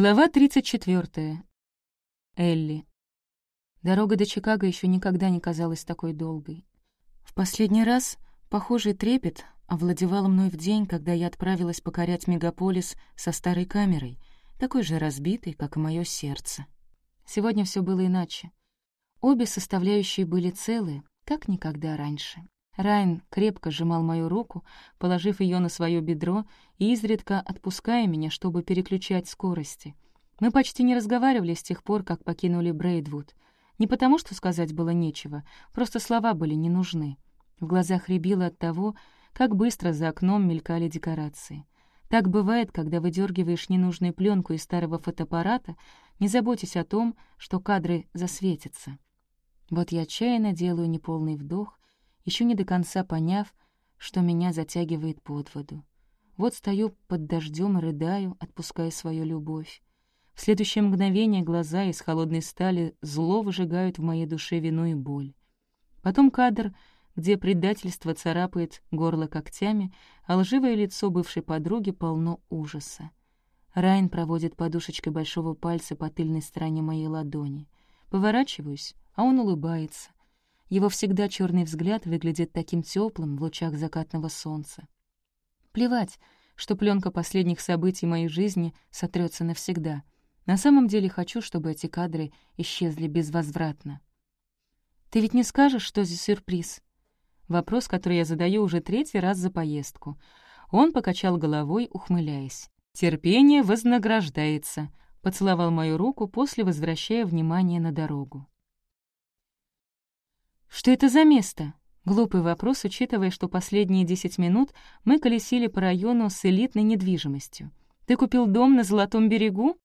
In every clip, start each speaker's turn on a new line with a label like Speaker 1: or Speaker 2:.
Speaker 1: Глава 34. Элли. Дорога до Чикаго еще никогда не казалась такой долгой. В последний раз похожий трепет овладевал мной в день, когда я отправилась покорять мегаполис со старой камерой, такой же разбитой, как и мое сердце. Сегодня все было иначе. Обе составляющие были целы, как никогда раньше. Райан крепко сжимал мою руку, положив ее на свое бедро и изредка отпуская меня, чтобы переключать скорости. Мы почти не разговаривали с тех пор, как покинули Брейдвуд. Не потому, что сказать было нечего, просто слова были не нужны. В глазах рябило от того, как быстро за окном мелькали декорации. Так бывает, когда выдергиваешь ненужную пленку из старого фотоаппарата, не заботясь о том, что кадры засветятся. Вот я отчаянно делаю неполный вдох, еще не до конца поняв, что меня затягивает под воду. Вот стою под дождем и рыдаю, отпуская свою любовь. В следующее мгновение глаза из холодной стали зло выжигают в моей душе вину и боль. Потом кадр, где предательство царапает горло когтями, а лживое лицо бывшей подруги полно ужаса. Райн проводит подушечкой большого пальца по тыльной стороне моей ладони. Поворачиваюсь, а он улыбается. Его всегда черный взгляд выглядит таким теплым в лучах закатного солнца. Плевать, что пленка последних событий моей жизни сотрется навсегда. На самом деле хочу, чтобы эти кадры исчезли безвозвратно. «Ты ведь не скажешь, что за сюрприз?» Вопрос, который я задаю уже третий раз за поездку. Он покачал головой, ухмыляясь. «Терпение вознаграждается», — поцеловал мою руку, после возвращая внимание на дорогу. «Что это за место?» Глупый вопрос, учитывая, что последние десять минут мы колесили по району с элитной недвижимостью. «Ты купил дом на Золотом берегу?»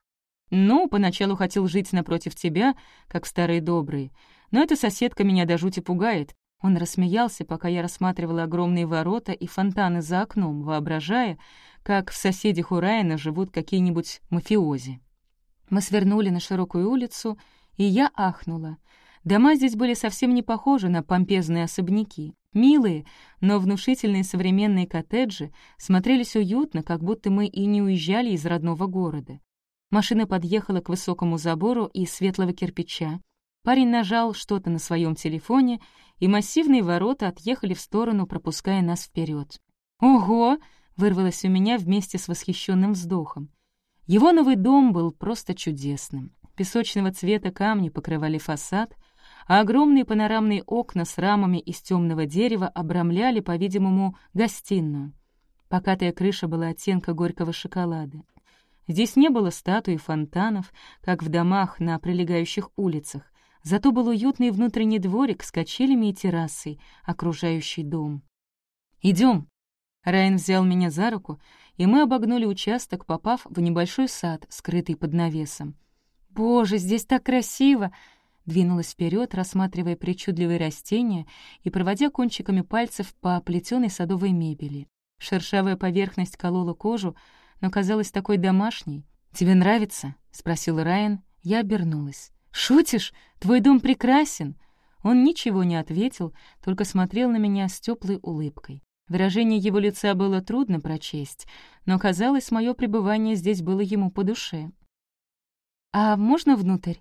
Speaker 1: «Ну, поначалу хотел жить напротив тебя, как старые добрые, но эта соседка меня до жути пугает». Он рассмеялся, пока я рассматривала огромные ворота и фонтаны за окном, воображая, как в соседях у Райана живут какие-нибудь мафиози. Мы свернули на широкую улицу, и я ахнула — Дома здесь были совсем не похожи на помпезные особняки. Милые, но внушительные современные коттеджи смотрелись уютно, как будто мы и не уезжали из родного города. Машина подъехала к высокому забору из светлого кирпича. Парень нажал что-то на своем телефоне, и массивные ворота отъехали в сторону, пропуская нас вперед. «Ого!» — вырвалось у меня вместе с восхищенным вздохом. Его новый дом был просто чудесным. Песочного цвета камни покрывали фасад, а огромные панорамные окна с рамами из темного дерева обрамляли, по-видимому, гостиную. Покатая крыша была оттенка горького шоколада. Здесь не было статуй и фонтанов, как в домах на прилегающих улицах, зато был уютный внутренний дворик с качелями и террасой, окружающий дом. Идем. Райан взял меня за руку, и мы обогнули участок, попав в небольшой сад, скрытый под навесом. «Боже, здесь так красиво!» Двинулась вперед, рассматривая причудливые растения и проводя кончиками пальцев по плетеной садовой мебели. Шершавая поверхность колола кожу, но казалась такой домашней. «Тебе нравится?» — спросил Райан. Я обернулась. «Шутишь? Твой дом прекрасен!» Он ничего не ответил, только смотрел на меня с теплой улыбкой. Выражение его лица было трудно прочесть, но, казалось, мое пребывание здесь было ему по душе. «А можно внутрь?»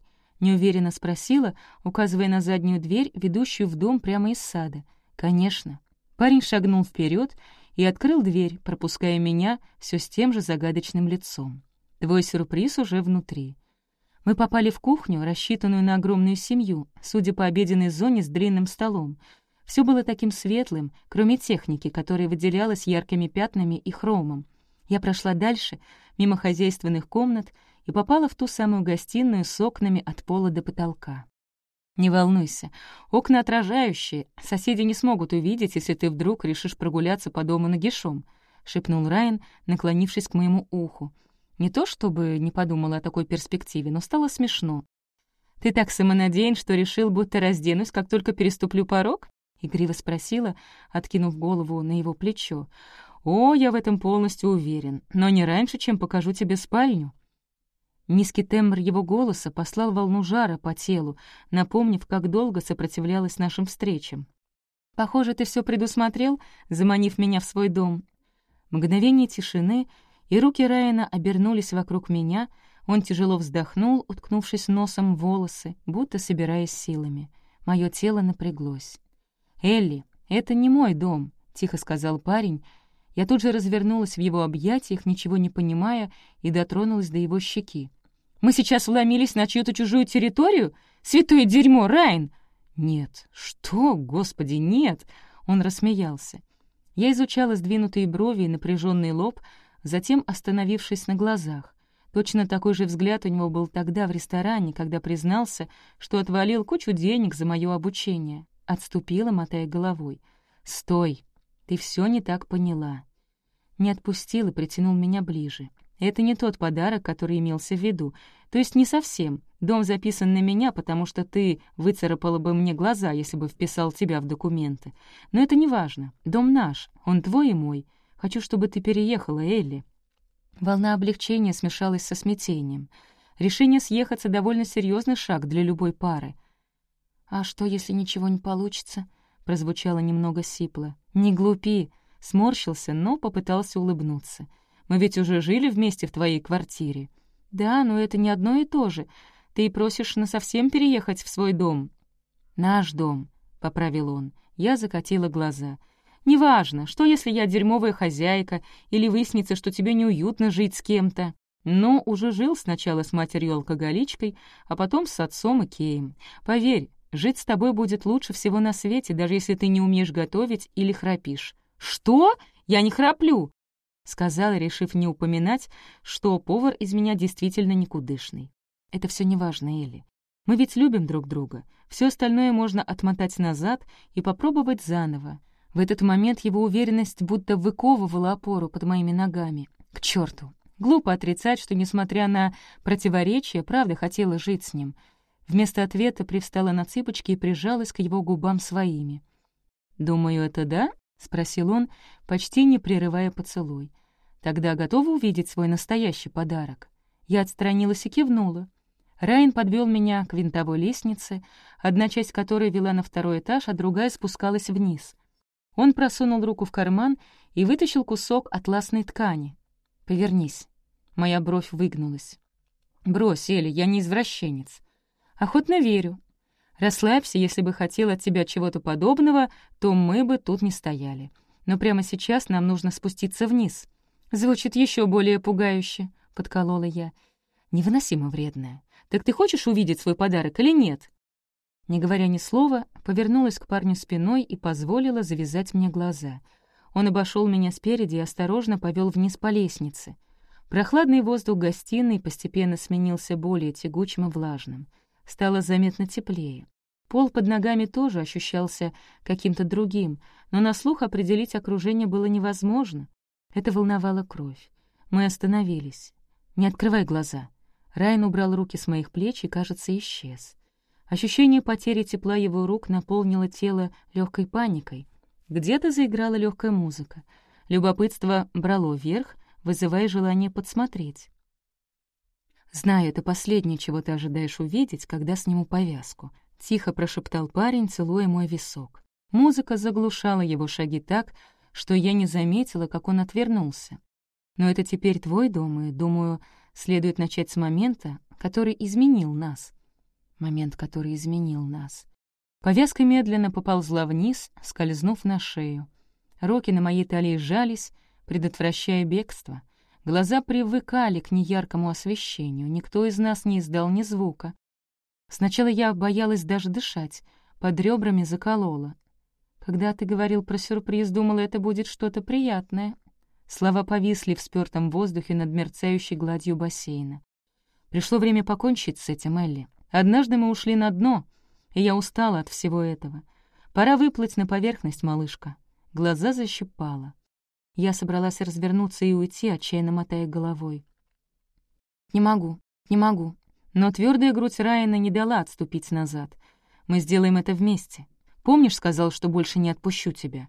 Speaker 1: Неуверенно спросила, указывая на заднюю дверь, ведущую в дом прямо из сада. «Конечно». Парень шагнул вперед и открыл дверь, пропуская меня все с тем же загадочным лицом. «Твой сюрприз уже внутри». Мы попали в кухню, рассчитанную на огромную семью, судя по обеденной зоне с длинным столом. Все было таким светлым, кроме техники, которая выделялась яркими пятнами и хромом. Я прошла дальше, мимо хозяйственных комнат, и попала в ту самую гостиную с окнами от пола до потолка. «Не волнуйся, окна отражающие, соседи не смогут увидеть, если ты вдруг решишь прогуляться по дому нагишом», — шепнул Райан, наклонившись к моему уху. Не то чтобы не подумала о такой перспективе, но стало смешно. «Ты так самонадеян, что решил, будто разденусь, как только переступлю порог?» — игриво спросила, откинув голову на его плечо. «О, я в этом полностью уверен, но не раньше, чем покажу тебе спальню». Низкий тембр его голоса послал волну жара по телу, напомнив, как долго сопротивлялась нашим встречам. «Похоже, ты все предусмотрел, заманив меня в свой дом». Мгновение тишины, и руки Райана обернулись вокруг меня, Он тяжело вздохнул, уткнувшись носом в волосы, будто собираясь силами. Мое тело напряглось. «Элли, это не мой дом», — тихо сказал парень. Я тут же развернулась в его объятиях, ничего не понимая, и дотронулась до его щеки. «Мы сейчас вломились на чью-то чужую территорию? Святое дерьмо, Райн!» «Нет». «Что? Господи, нет!» Он рассмеялся. Я изучала сдвинутые брови и напряженный лоб, затем остановившись на глазах. Точно такой же взгляд у него был тогда в ресторане, когда признался, что отвалил кучу денег за мое обучение. Отступила, мотая головой. «Стой! Ты все не так поняла». Не отпустил и притянул меня ближе. Это не тот подарок, который имелся в виду. То есть не совсем. Дом записан на меня, потому что ты выцарапала бы мне глаза, если бы вписал тебя в документы. Но это не важно. Дом наш, он твой и мой. Хочу, чтобы ты переехала, Элли». Волна облегчения смешалась со смятением. Решение съехаться — довольно серьезный шаг для любой пары. «А что, если ничего не получится?» — прозвучало немного сипло. «Не глупи!» — сморщился, но попытался улыбнуться. «Мы ведь уже жили вместе в твоей квартире». «Да, но это не одно и то же. Ты просишь насовсем переехать в свой дом». «Наш дом», — поправил он. Я закатила глаза — Неважно, что если я дерьмовая хозяйка, или выяснится, что тебе неуютно жить с кем-то. Но уже жил сначала с матерью-алкоголичкой, а потом с отцом и Кеем. Поверь, жить с тобой будет лучше всего на свете, даже если ты не умеешь готовить или храпишь. «Что? Я не храплю!» — сказала, решив не упоминать, что повар из меня действительно никудышный. «Это все неважно, Элли. Мы ведь любим друг друга. Все остальное можно отмотать назад и попробовать заново. В этот момент его уверенность будто выковывала опору под моими ногами. К черту! Глупо отрицать, что, несмотря на противоречия, правда хотела жить с ним. Вместо ответа привстала на цыпочки и прижалась к его губам своими. «Думаю, это да?» — спросил он, почти не прерывая поцелуй. «Тогда готова увидеть свой настоящий подарок?» Я отстранилась и кивнула. Райан подвел меня к винтовой лестнице, одна часть которой вела на второй этаж, а другая спускалась вниз. Он просунул руку в карман и вытащил кусок атласной ткани. «Повернись». Моя бровь выгнулась. «Брось, Эли, я не извращенец». «Охотно верю. Расслабься, если бы хотел от тебя чего-то подобного, то мы бы тут не стояли. Но прямо сейчас нам нужно спуститься вниз». «Звучит еще более пугающе», — подколола я. «Невыносимо вредная. Так ты хочешь увидеть свой подарок или нет?» Не говоря ни слова, повернулась к парню спиной и позволила завязать мне глаза. Он обошел меня спереди и осторожно повел вниз по лестнице. Прохладный воздух гостиной постепенно сменился более тягучим и влажным. Стало заметно теплее. Пол под ногами тоже ощущался каким-то другим, но на слух определить окружение было невозможно. Это волновало кровь. Мы остановились. «Не открывай глаза». Райан убрал руки с моих плеч и, кажется, исчез. Ощущение потери тепла его рук наполнило тело легкой паникой. Где-то заиграла легкая музыка. Любопытство брало вверх, вызывая желание подсмотреть. «Знаю, это последнее, чего ты ожидаешь увидеть, когда сниму повязку», — тихо прошептал парень, целуя мой висок. Музыка заглушала его шаги так, что я не заметила, как он отвернулся. Но это теперь твой дом, и, думаю, следует начать с момента, который изменил нас момент, который изменил нас. Повязка медленно поползла вниз, скользнув на шею. Руки на моей талии сжались, предотвращая бегство. Глаза привыкали к неяркому освещению, никто из нас не издал ни звука. Сначала я боялась даже дышать, под ребрами заколола. Когда ты говорил про сюрприз, думала, это будет что-то приятное. Слова повисли в спёртом воздухе над мерцающей гладью бассейна. Пришло время покончить с этим, Элли. Однажды мы ушли на дно, и я устала от всего этого. Пора выплыть на поверхность, малышка. Глаза защипала. Я собралась развернуться и уйти, отчаянно мотая головой. «Не могу, не могу». Но твердая грудь Райана не дала отступить назад. «Мы сделаем это вместе. Помнишь, сказал, что больше не отпущу тебя?»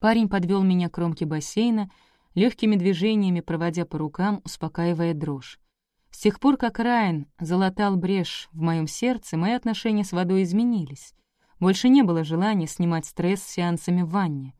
Speaker 1: Парень подвел меня к кромке бассейна, легкими движениями проводя по рукам, успокаивая дрожь. С тех пор, как Райан залатал брешь в моем сердце, мои отношения с водой изменились. Больше не было желания снимать стресс с сеансами в ванне.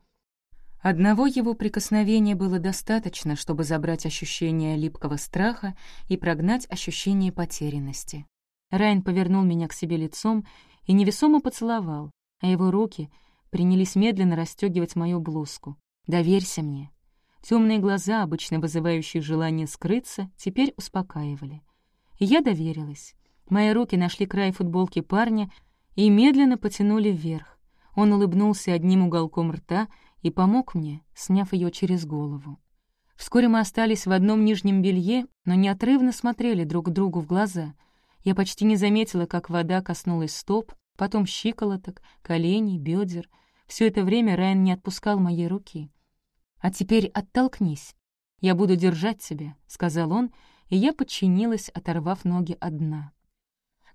Speaker 1: Одного его прикосновения было достаточно, чтобы забрать ощущение липкого страха и прогнать ощущение потерянности. Райан повернул меня к себе лицом и невесомо поцеловал, а его руки принялись медленно расстегивать мою блузку. «Доверься мне». Темные глаза, обычно вызывающие желание скрыться, теперь успокаивали. И я доверилась. Мои руки нашли край футболки парня и медленно потянули вверх. Он улыбнулся одним уголком рта и помог мне, сняв ее через голову. Вскоре мы остались в одном нижнем белье, но неотрывно смотрели друг другу в глаза. Я почти не заметила, как вода коснулась стоп, потом щиколоток, коленей, бедер. Все это время Райан не отпускал моей руки. «А теперь оттолкнись. Я буду держать тебя», — сказал он, и я подчинилась, оторвав ноги от дна.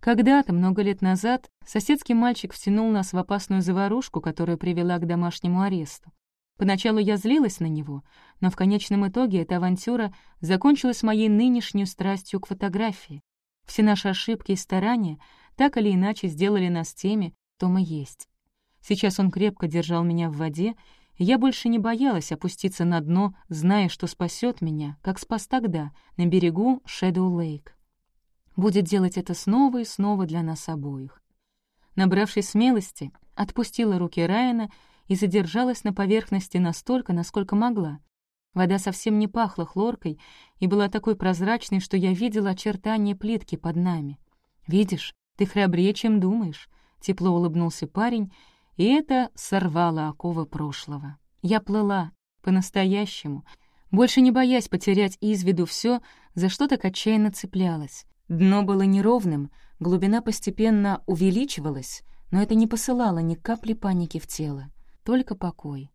Speaker 1: Когда-то, много лет назад, соседский мальчик втянул нас в опасную заварушку, которая привела к домашнему аресту. Поначалу я злилась на него, но в конечном итоге эта авантюра закончилась моей нынешней страстью к фотографии. Все наши ошибки и старания так или иначе сделали нас теми, кто мы есть. Сейчас он крепко держал меня в воде, и я больше не боялась опуститься на дно, зная, что спасет меня, как спас тогда, на берегу Шэдоу Лейк будет делать это снова и снова для нас обоих. Набравшись смелости, отпустила руки Райана и задержалась на поверхности настолько, насколько могла. Вода совсем не пахла хлоркой и была такой прозрачной, что я видела очертания плитки под нами. «Видишь, ты храбрее, чем думаешь», — тепло улыбнулся парень, и это сорвало оковы прошлого. Я плыла, по-настоящему, больше не боясь потерять из виду все, за что так отчаянно цеплялась. Дно было неровным, глубина постепенно увеличивалась, но это не посылало ни капли паники в тело, только покой.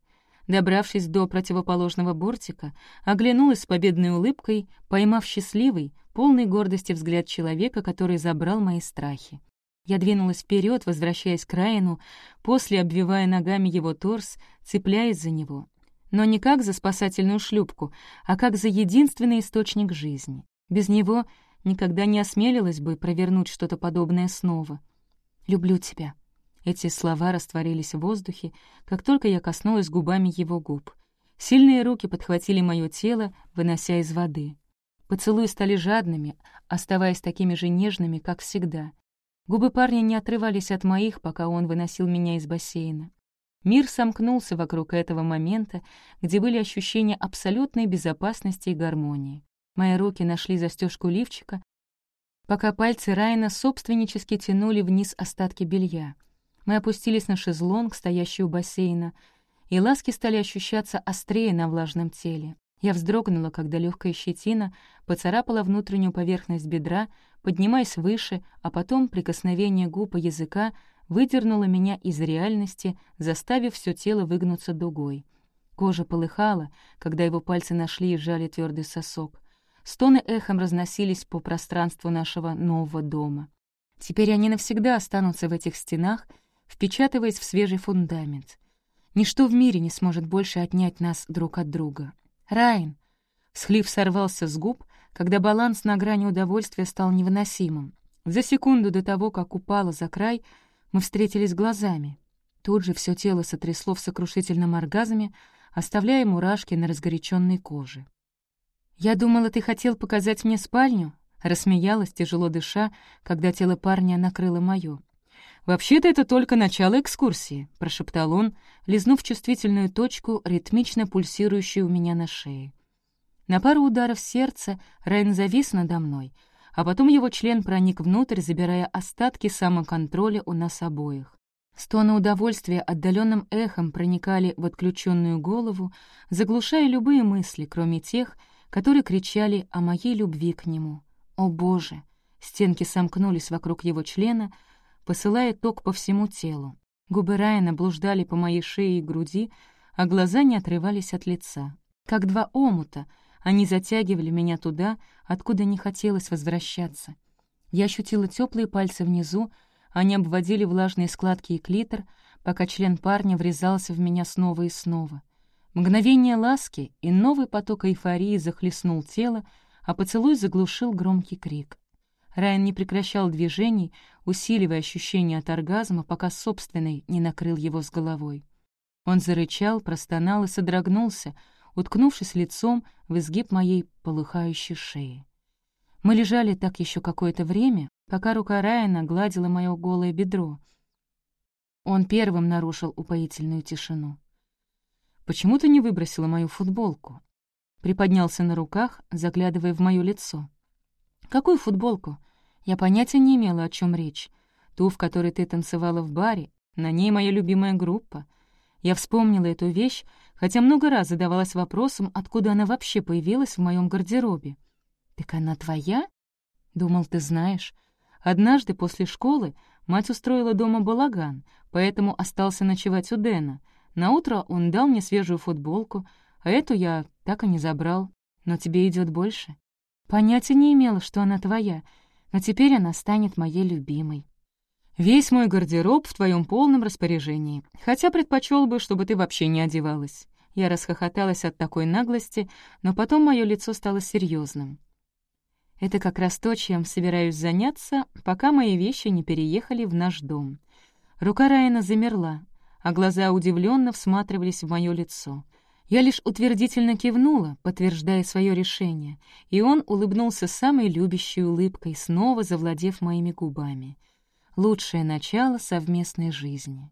Speaker 1: Добравшись до противоположного бортика, оглянулась с победной улыбкой, поймав счастливый, полный гордости взгляд человека, который забрал мои страхи. Я двинулась вперед, возвращаясь к Райану, после обвивая ногами его торс, цепляясь за него. Но не как за спасательную шлюпку, а как за единственный источник жизни. Без него никогда не осмелилась бы провернуть что-то подобное снова. «Люблю тебя». Эти слова растворились в воздухе, как только я коснулась губами его губ. Сильные руки подхватили мое тело, вынося из воды. Поцелуи стали жадными, оставаясь такими же нежными, как всегда. Губы парня не отрывались от моих, пока он выносил меня из бассейна. Мир сомкнулся вокруг этого момента, где были ощущения абсолютной безопасности и гармонии. Мои руки нашли застежку лифчика, пока пальцы Райана собственнически тянули вниз остатки белья. Мы опустились на шезлонг, стоящий у бассейна, и ласки стали ощущаться острее на влажном теле. Я вздрогнула, когда легкая щетина поцарапала внутреннюю поверхность бедра, поднимаясь выше, а потом прикосновение губ языка выдернуло меня из реальности, заставив все тело выгнуться дугой. Кожа полыхала, когда его пальцы нашли и сжали твердый сосок. Стоны эхом разносились по пространству нашего нового дома. Теперь они навсегда останутся в этих стенах, впечатываясь в свежий фундамент. Ничто в мире не сможет больше отнять нас друг от друга. «Райан!» Схлип сорвался с губ, когда баланс на грани удовольствия стал невыносимым. За секунду до того, как упала за край, мы встретились глазами. Тут же все тело сотрясло в сокрушительном оргазме, оставляя мурашки на разгоряченной коже. «Я думала, ты хотел показать мне спальню?» Рассмеялась, тяжело дыша, когда тело парня накрыло моё. «Вообще-то это только начало экскурсии», — прошептал он, лизнув чувствительную точку, ритмично пульсирующую у меня на шее. На пару ударов сердца Райан завис надо мной, а потом его член проник внутрь, забирая остатки самоконтроля у нас обоих. Стоны удовольствия отдаленным эхом проникали в отключенную голову, заглушая любые мысли, кроме тех, которые кричали о моей любви к нему. О, Боже! Стенки сомкнулись вокруг его члена, посылая ток по всему телу. Губы Райана блуждали по моей шее и груди, а глаза не отрывались от лица. Как два омута, они затягивали меня туда, откуда не хотелось возвращаться. Я ощутила теплые пальцы внизу, они обводили влажные складки и клитор, пока член парня врезался в меня снова и снова. Мгновение ласки, и новый поток эйфории захлестнул тело, а поцелуй заглушил громкий крик. Райан не прекращал движений, усиливая ощущение от оргазма, пока собственный не накрыл его с головой. Он зарычал, простонал и содрогнулся, уткнувшись лицом в изгиб моей полыхающей шеи. Мы лежали так еще какое-то время, пока рука Райана гладила мое голое бедро. Он первым нарушил упоительную тишину. «Почему ты не выбросила мою футболку?» Приподнялся на руках, заглядывая в моё лицо. «Какую футболку?» Я понятия не имела, о чем речь. Ту, в которой ты танцевала в баре, на ней моя любимая группа. Я вспомнила эту вещь, хотя много раз задавалась вопросом, откуда она вообще появилась в моем гардеробе. «Так она твоя?» «Думал, ты знаешь. Однажды после школы мать устроила дома балаган, поэтому остался ночевать у Дэна. Наутро он дал мне свежую футболку, а эту я так и не забрал. Но тебе идет больше. Понятия не имела, что она твоя, но теперь она станет моей любимой. Весь мой гардероб в твоем полном распоряжении, хотя предпочел бы, чтобы ты вообще не одевалась. Я расхохоталась от такой наглости, но потом мое лицо стало серьезным. Это как раз то, чем собираюсь заняться, пока мои вещи не переехали в наш дом. Рука Райана замерла, а глаза удивленно всматривались в мое лицо. Я лишь утвердительно кивнула, подтверждая свое решение, и он улыбнулся самой любящей улыбкой, снова завладев моими губами — лучшее начало совместной жизни.